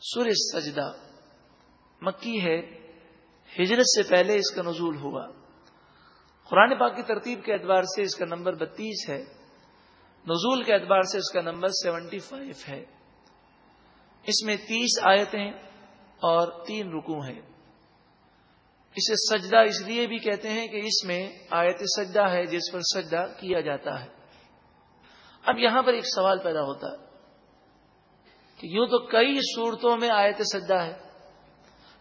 سور سجدہ مکی ہے، ہجرت سے پہلے اس کا نزول ہوا۔ قرآن پاک کی ترتیب کے اعتبار سے اس کا نمبر بتیس ہے۔ نزول کے اعتبار سے اس کا نمبر سیونٹی فائیو ہے۔ اس میں تیس آیتیں اور تین رکو ہیں۔ اسے سجدہ اس لیے بھی کہتے ہیں کہ اس میں آیت سجدہ ہے جس پر سجدہ کیا جاتا ہے۔ اب یہاں پر ایک سوال پیدا ہوتا ہے۔ کہ یوں تو کئی صورتوں میں آیت سجدہ ہے،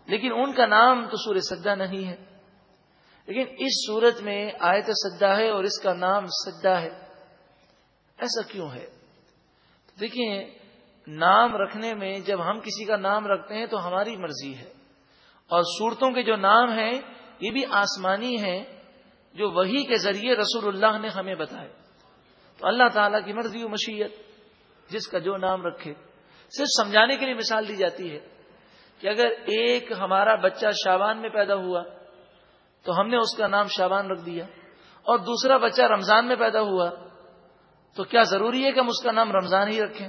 لیکن ان کا نام تو سور سجدہ نہیں ہے۔ لیکن اس صورت میں آیت سجدہ ہے اور اس کا نام سجدہ ہے۔ ایسا کیوں ہے؟ دیکھیں، نام رکھنے میں جب ہم کسی کا نام رکھتے ہیں تو ہماری مرضی ہے۔ اور صورتوں کے جو نام ہیں، یہ بھی آسمانی ہیں، جو وہی کے ذریعے رسول اللہ نے ہمیں بتائے۔ تو اللہ تعالیٰ کی مرضی و مشیت، جس کا جو نام رکھے۔ صرف سمجھانے کے لیے مثال دی جاتی ہے کہ اگر ایک ہمارا بچہ شابان میں پیدا ہوا تو ہم نے اس کا نام شابان رکھ دیا اور دوسرا بچہ رمضان میں پیدا ہوا تو کیا ضروری ہے کہ ہم اس کا نام رمضان ہی رکھیں؟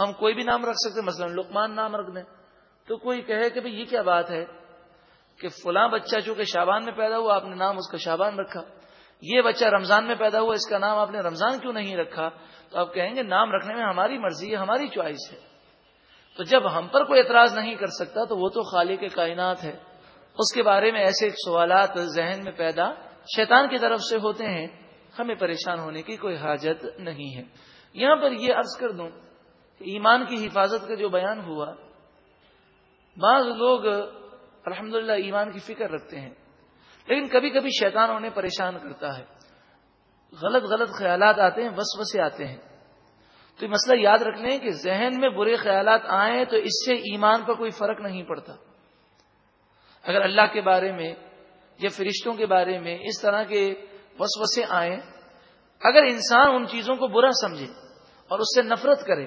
ہم کوئی بھی نام رکھ سکتے مثلا لکمان نام رکھ دیں۔ تو کوئی کہے کہ بھئی یہ کیا بات ہے کہ فلاں بچہ چونکہ شابان میں پیدا ہوا، آپ نے نام اس کا شابان رکھا۔ یہ بچہ رمضان میں پیدا ہوا، اس کا نام آپ نے رمضان کیوں نہیں رکھا؟ تو آپ کہیں گے نام رکھنے میں ہماری مرضی ہے، ہماری چوائس ہے۔ تو جب ہم پر کوئی اعتراض نہیں کر سکتا، تو وہ تو خالق کائنات ہے۔ اس کے بارے میں ایسے سوالات ذہن میں پیدا شیطان کی طرف سے ہوتے ہیں۔ ہمیں پریشان ہونے کی کوئی حاجت نہیں ہے۔ یہاں پر یہ عرض کر دوں کہ ایمان کی حفاظت کا جو بیان ہوا، بعض لوگ الحمدللہ ایمان کی فکر رکھتے ہیں۔ لیکن کبھی کبھی شیطان انہیں پریشان کرتا ہے۔ غلط غلط خیالات آتے ہیں، وسوسے آتے ہیں۔ تو یہ مسئلہ یاد رکھ لیں کہ ذہن میں برے خیالات آئیں تو اس سے ایمان پر کوئی فرق نہیں پڑتا۔ اگر اللہ کے بارے میں یا فرشتوں کے بارے میں اس طرح کے وسوسے آئیں، اگر انسان ان چیزوں کو برا سمجھے اور اس سے نفرت کرے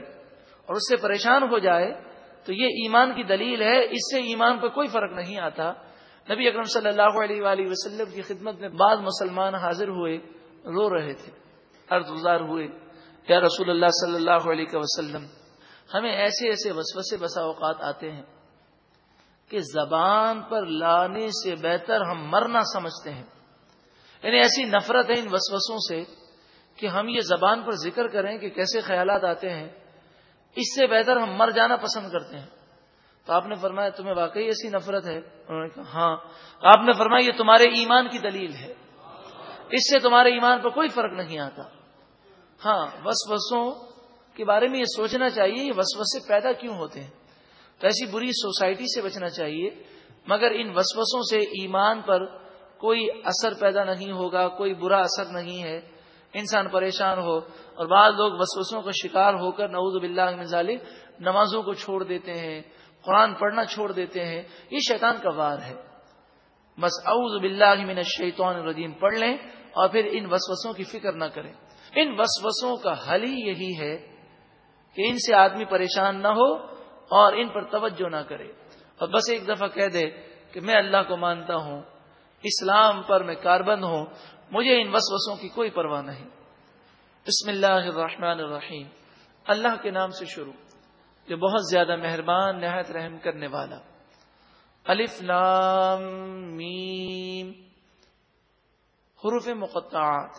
اور اس سے پریشان ہو جائے، تو یہ ایمان کی دلیل ہے، اس سے ایمان پر کوئی فرق نہیں آتا۔ نبی اکرم صلی اللہ علیہ وآلہ وسلم کی خدمت میں بعض مسلمان حاضر ہوئے، رو رہے تھے ارد گزار ہوئے، یا رسول اللہ صلی اللہ علیہ وسلم، ہمیں ایسے ایسے وسوسے بسا اوقات آتے ہیں کہ زبان پر لانے سے بہتر ہم مرنا سمجھتے ہیں۔ یعنی ایسی نفرت ہے ان وسوسوں سے کہ ہم یہ زبان پر ذکر کریں کہ کیسے خیالات آتے ہیں، اس سے بہتر ہم مر جانا پسند کرتے ہیں۔ تو آپ نے فرمایا تمہیں واقعی ایسی نفرت ہے؟ انہوں نے کہا ہاں۔ آپ نے فرمایا یہ تمہارے ایمان کی دلیل ہے۔ اس سے تمہارے ایمان پر کوئی فرق نہیں آتا۔ ہاں وسوسوں کے بارے میں یہ سوچنا چاہیے، یہ وسوسے پیدا کیوں ہوتے ہیں؟ تو ایسی بری سوسائٹی سے بچنا چاہیے۔ مگر ان وسوسوں سے ایمان پر کوئی اثر پیدا نہیں ہوگا، کوئی برا اثر نہیں ہے۔ انسان پریشان ہو اور بعض لوگ وسوسوں کا شکار ہو کر نعوذ باللہ من ظالم نمازوں کو چھوڑ دیتے ہیں۔ قرآن پڑھنا چھوڑ دیتے ہیں، یہ شیطان کا وار ہے۔ بس اعوذ باللہ من الشیطان الرجیم، پڑھ لیں اور پھر ان وسوسوں کی فکر نہ کریں۔ ان وسوسوں کا حل ہی یہی ہے کہ ان سے آدمی پریشان نہ ہو اور ان پر توجہ نہ کرے۔ اور بس ایک دفعہ کہہ دے کہ میں اللہ کو مانتا ہوں، اسلام پر میں کاربند ہوں، مجھے ان وسوسوں کی کوئی پرواہ نہیں۔ بسم اللہ الرحمن الرحیم۔ اللہ کے نام سے شروع۔ جو بہت زیادہ مہربان، نہایت رحم کرنے والا۔ الف لام، میم۔ حروف مقطعات۔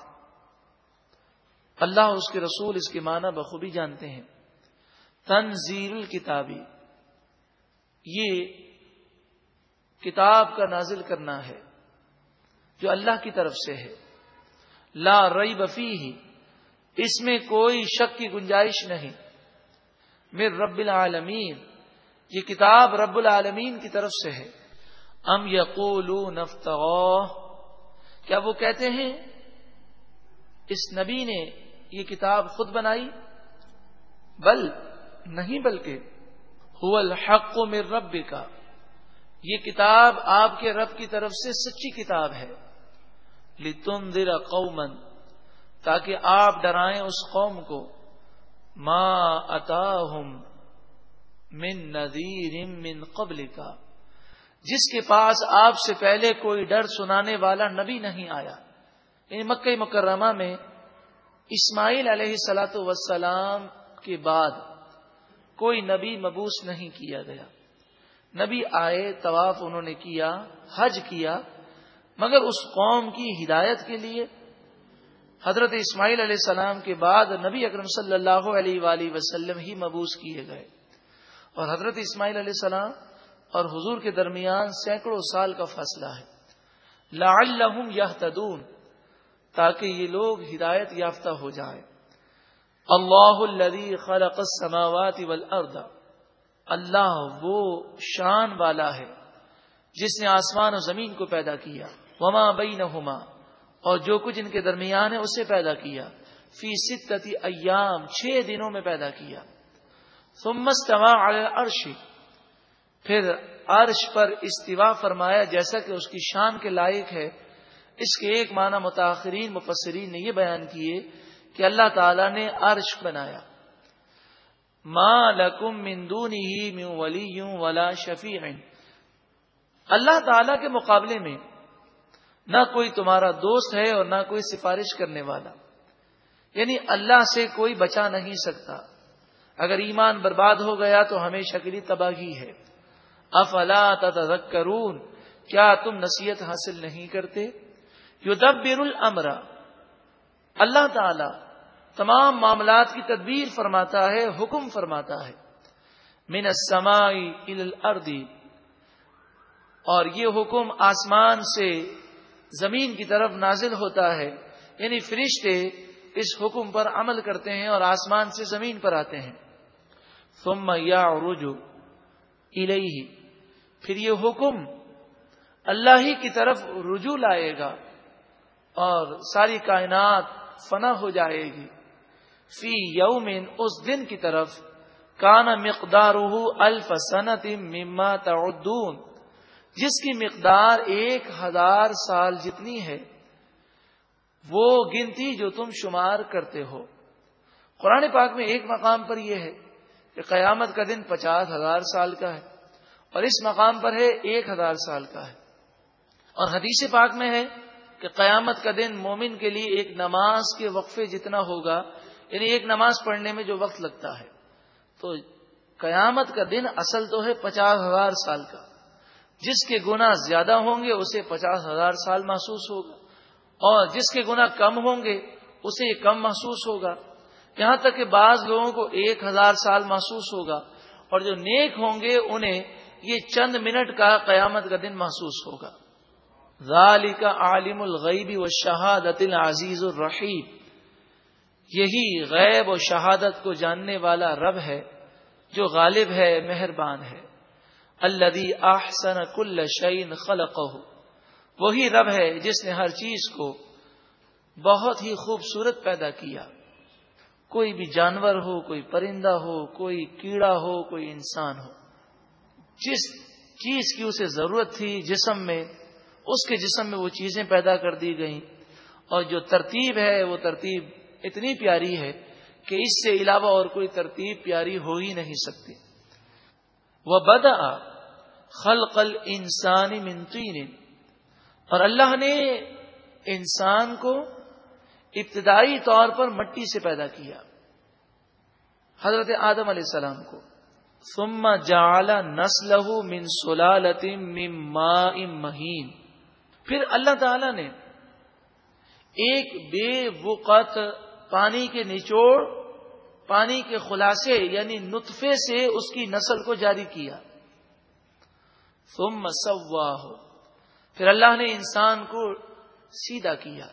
اللہ اس کے رسول، اس کے معنی بخوبی جانتے ہیں۔ تنزیل کتابی یہ کتاب کا نازل کرنا ہے، جو اللہ کی طرف سے ہے۔ لا رئی بفی ہی اس میں کوئی شک کی گنجائش نہیں۔ میر رب العالمین۔ یہ کتاب رب العالمین کی طرف سے ہے۔ ام یقول کیا وہ کہتے ہیں؟ اس نبی نے یہ کتاب خود بنائی؟ بل نہیں بلکہ هو الحق میں رب کا یہ کتاب آپ کے رب کی طرف سے سچی کتاب ہے۔ لتم دل قومن تاکہ آپ ڈرائیں اس قوم کو۔ ما اتاہم من نذیر من قبل کا جس کے پاس آپ سے پہلے کوئی ڈر سنانے والا نبی نہیں آیا۔ یعنی مکہ مکرمہ میں اسماعیل علیہ سلاۃ وسلام کے بعد کوئی نبی مبوس نہیں کیا گیا۔ نبی آئے، طواف انہوں نے کیا، حج کیا، مگر اس قوم کی ہدایت کے لیے حضرت اسماعیل علیہ السلام کے بعد نبی اکرم صلی اللہ علیہ وآلہ وسلم ہی مبوس کیے گئے۔ اور حضرت اسماعیل علیہ السلام اور حضور کے درمیان سینکڑوں سال کا فاصلہ ہے۔ لعلہم یہتدون، تاکہ یہ لوگ ہدایت یافتہ ہو جائیں۔ اللہ الذي خلق السماوات والارض، اللہ وہ شان والا ہے جس نے آسمان و زمین کو پیدا کیا۔ وما بینہما اور جو کچھ ان کے درمیان ہے، اسے پیدا کیا۔ فی ستتی ایام، چھ دنوں میں پیدا کیا۔ ثم استوى على العرش۔ پھر عرش پر استوا فرمایا، جیسا کہ اس کی شان کے لائق ہے۔ اس کے ایک معنی متاثرین مفسرین نے یہ بیان کیے کہ اللہ تعالی نے عرش بنایا۔ ماں لکم مندونی ہی ولی یوں ولا شفیع اللہ تعالی کے مقابلے میں نہ کوئی تمہارا دوست ہے اور نہ کوئی سفارش کرنے والا۔ یعنی اللہ سے کوئی بچا نہیں سکتا۔ اگر ایمان برباد ہو گیا تو ہمیشہ کے لیے تباہی ہے۔ افلا تذکرون کیا تم نصیحت حاصل نہیں کرتے؟ یدبر الامر۔ اللہ تعالی تمام معاملات کی تدبیر فرماتا ہے، حکم فرماتا ہے۔ من السماء الى الارض۔ اور یہ حکم آسمان سے زمین کی طرف نازل ہوتا ہے یعنی فرشتے اس حکم پر عمل کرتے ہیں اور آسمان سے زمین پر آتے ہیں۔ ثم یا رجو پھر یہ حکم اللہ ہی کی طرف رجوع لائے گا اور ساری کائنات فنا ہو جائے گی۔ فی یومن، اس دن کی طرف کانا مقدار الف صنعت مما تعدون۔ جس کی مقدار ایک ہزار سال جتنی ہے، وہ گنتی جو تم شمار کرتے ہو۔ قرآن پاک میں ایک مقام پر یہ ہے کہ قیامت کا دن پچاس ہزار سال کا ہے اور اس مقام پر ہے ایک ہزار سال کا ہے۔ اور حدیث پاک میں ہے کہ قیامت کا دن مومن کے لیے ایک نماز کے وقفے جتنا ہوگا یعنی ایک نماز پڑھنے میں جو وقت لگتا ہے، تو قیامت کا دن اصل تو ہے پچاس ہزار سال کا۔ جس کے گنا زیادہ ہوں گے اسے پچاس ہزار سال محسوس ہوگا اور جس کے گنا کم ہوں گے اسے کم محسوس ہوگا۔ یہاں تک کہ بعض لوگوں کو ایک ہزار سال محسوس ہوگا اور جو نیک ہوں گے انہیں یہ چند منٹ کا قیامت کا دن محسوس ہوگا۔ کا عالم الغیبی و شہادت العزیز الرحیم۔ یہی غیب و شہادت کو جاننے والا رب ہے جو غالب ہے، مہربان ہے۔ الدی آحسن کل شعین خلق وہی رب ہے جس نے ہر چیز کو بہت ہی خوبصورت پیدا کیا۔ کوئی بھی جانور ہو، کوئی پرندہ ہو، کوئی کیڑا ہو، کوئی انسان ہو۔ جس چیز کی اسے ضرورت تھی جسم میں، اس کے جسم میں وہ چیزیں پیدا کر دی گئیں۔ اور جو ترتیب ہے، وہ ترتیب اتنی پیاری ہے کہ اس سے علاوہ اور کوئی ترتیب پیاری ہو ہی نہیں سکتی۔ وہ بدا خلقل انسانی منتین اور اللہ نے انسان کو ابتدائی طور پر مٹی سے پیدا کیا، حضرت آدم علیہ السلام کو۔ ثم جعل نسلہ من سلالت من ماء مہین۔ پھر اللہ تعالی نے ایک بے وقت پانی کے نچوڑ، پانی کے خلاصے یعنی نطفے سے اس کی نسل کو جاری کیا۔ ثم سواہ پھر اللہ نے انسان کو سیدھا کیا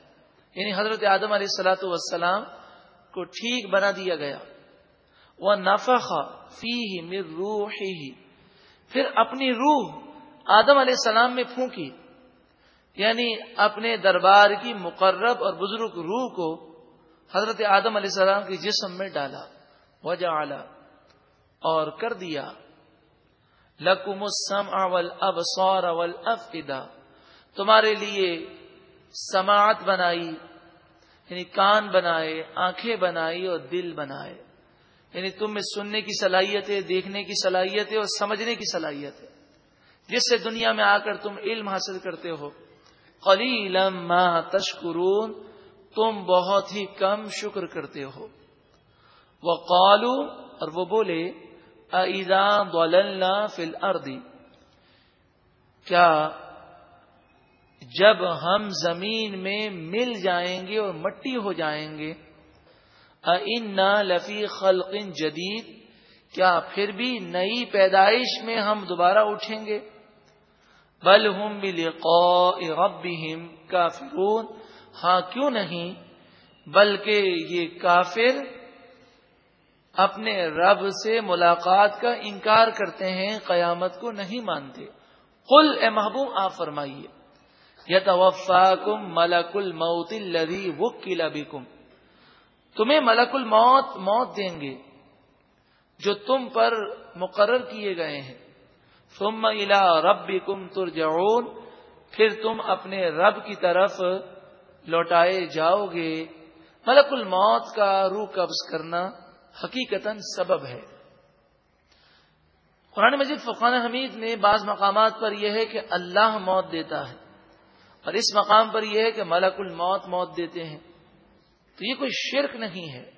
یعنی حضرت آدم علیہ السلاۃ والسلام کو ٹھیک بنا دیا گیا۔ وہ نفق فی مر روح ہی پھر اپنی روح آدم علیہ السلام میں پھونکی یعنی اپنے دربار کی مقرب اور بزرگ روح کو حضرت آدم علیہ السلام کی جسم میں ڈالا وجہ اور کر دیا۔ لکم السم اول اب سور اول تمہارے لیے سماعت بنائی یعنی کان بنائے، آنکھیں بنائی اور دل بنائے۔ یعنی تم میں سننے کی صلاحیت ہے، دیکھنے کی صلاحیت ہے اور سمجھنے کی صلاحیت ہے۔ جس سے دنیا میں آ کر تم علم حاصل کرتے ہو۔ ما تشکرون، تم بہت ہی کم شکر کرتے ہو۔ وہ قالو اور وہ بولے ایزا فل اردی کیا جب ہم زمین میں مل جائیں گے اور مٹی ہو جائیں گے؟ ان لفی خلق جدید کیا پھر بھی نئی پیدائش میں ہم دوبارہ اٹھیں گے؟ بل ہم ربهم کافرون۔ ہاں کیوں نہیں؟ بلکہ یہ کافر اپنے رب سے ملاقات کا انکار کرتے ہیں، قیامت کو نہیں مانتے۔ قل، اے محبوب، آپ فرمائیے۔ یتوفاکم ملک الموت الذی وکل بکم۔ تمہیں ملک الموت، موت دیں گے، جو تم پر مقرر کیے گئے ہیں۔ ثم الى ربکم ترجعون۔ پھر تم اپنے رب کی طرف لوٹائے جاؤ گے۔ ملک الموت کا روح قبض کرنا۔ حقیقتا سبب ہے۔ قرآن مجید فقان حمید نے بعض مقامات پر یہ ہے کہ اللہ موت دیتا ہے اور اس مقام پر یہ ہے کہ ملک الموت موت دیتے ہیں۔ تو یہ کوئی شرک نہیں ہے۔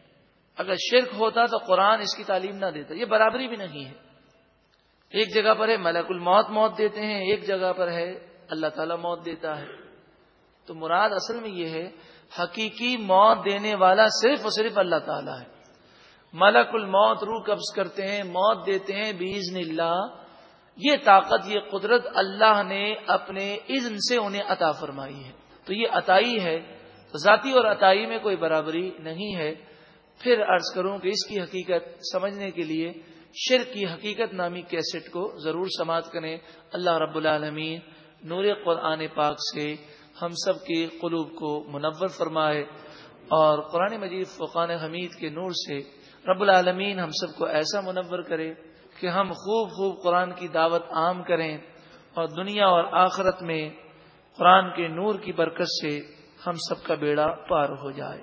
اگر شرک ہوتا تو قرآن اس کی تعلیم نہ دیتا، یہ برابری بھی نہیں ہے۔ ایک جگہ پر ہے ملک الموت موت دیتے ہیں، ایک جگہ پر ہے اللہ تعالیٰ موت دیتا ہے۔ تو مراد اصل میں یہ ہے، حقیقی موت دینے والا صرف اور صرف اللہ تعالیٰ ہے۔ ملک الموت روح قبض کرتے ہیں، موت دیتے ہیں بیزن اللہ۔ یہ طاقت، یہ قدرت اللہ نے اپنے اذن سے انہیں عطا فرمائی ہے۔ تو یہ عطائی ہے۔ ذاتی اور عطائی میں کوئی برابری نہیں ہے۔ پھر عرض کروں کہ اس کی حقیقت سمجھنے کے لیے شرک کی حقیقت نامی کیسٹ کو ضرور سماعت کریں۔ اللہ رب العالمین نور قرآن پاک سے ہم سب کے قلوب کو منور فرمائے اور قرآن مجید فقان حمید کے نور سے رب العالمین ہم سب کو ایسا منور کرے کہ ہم خوب خوب قرآن کی دعوت عام کریں اور دنیا اور آخرت میں قرآن کے نور کی برکت سے ہم سب کا بیڑا پار ہو جائے۔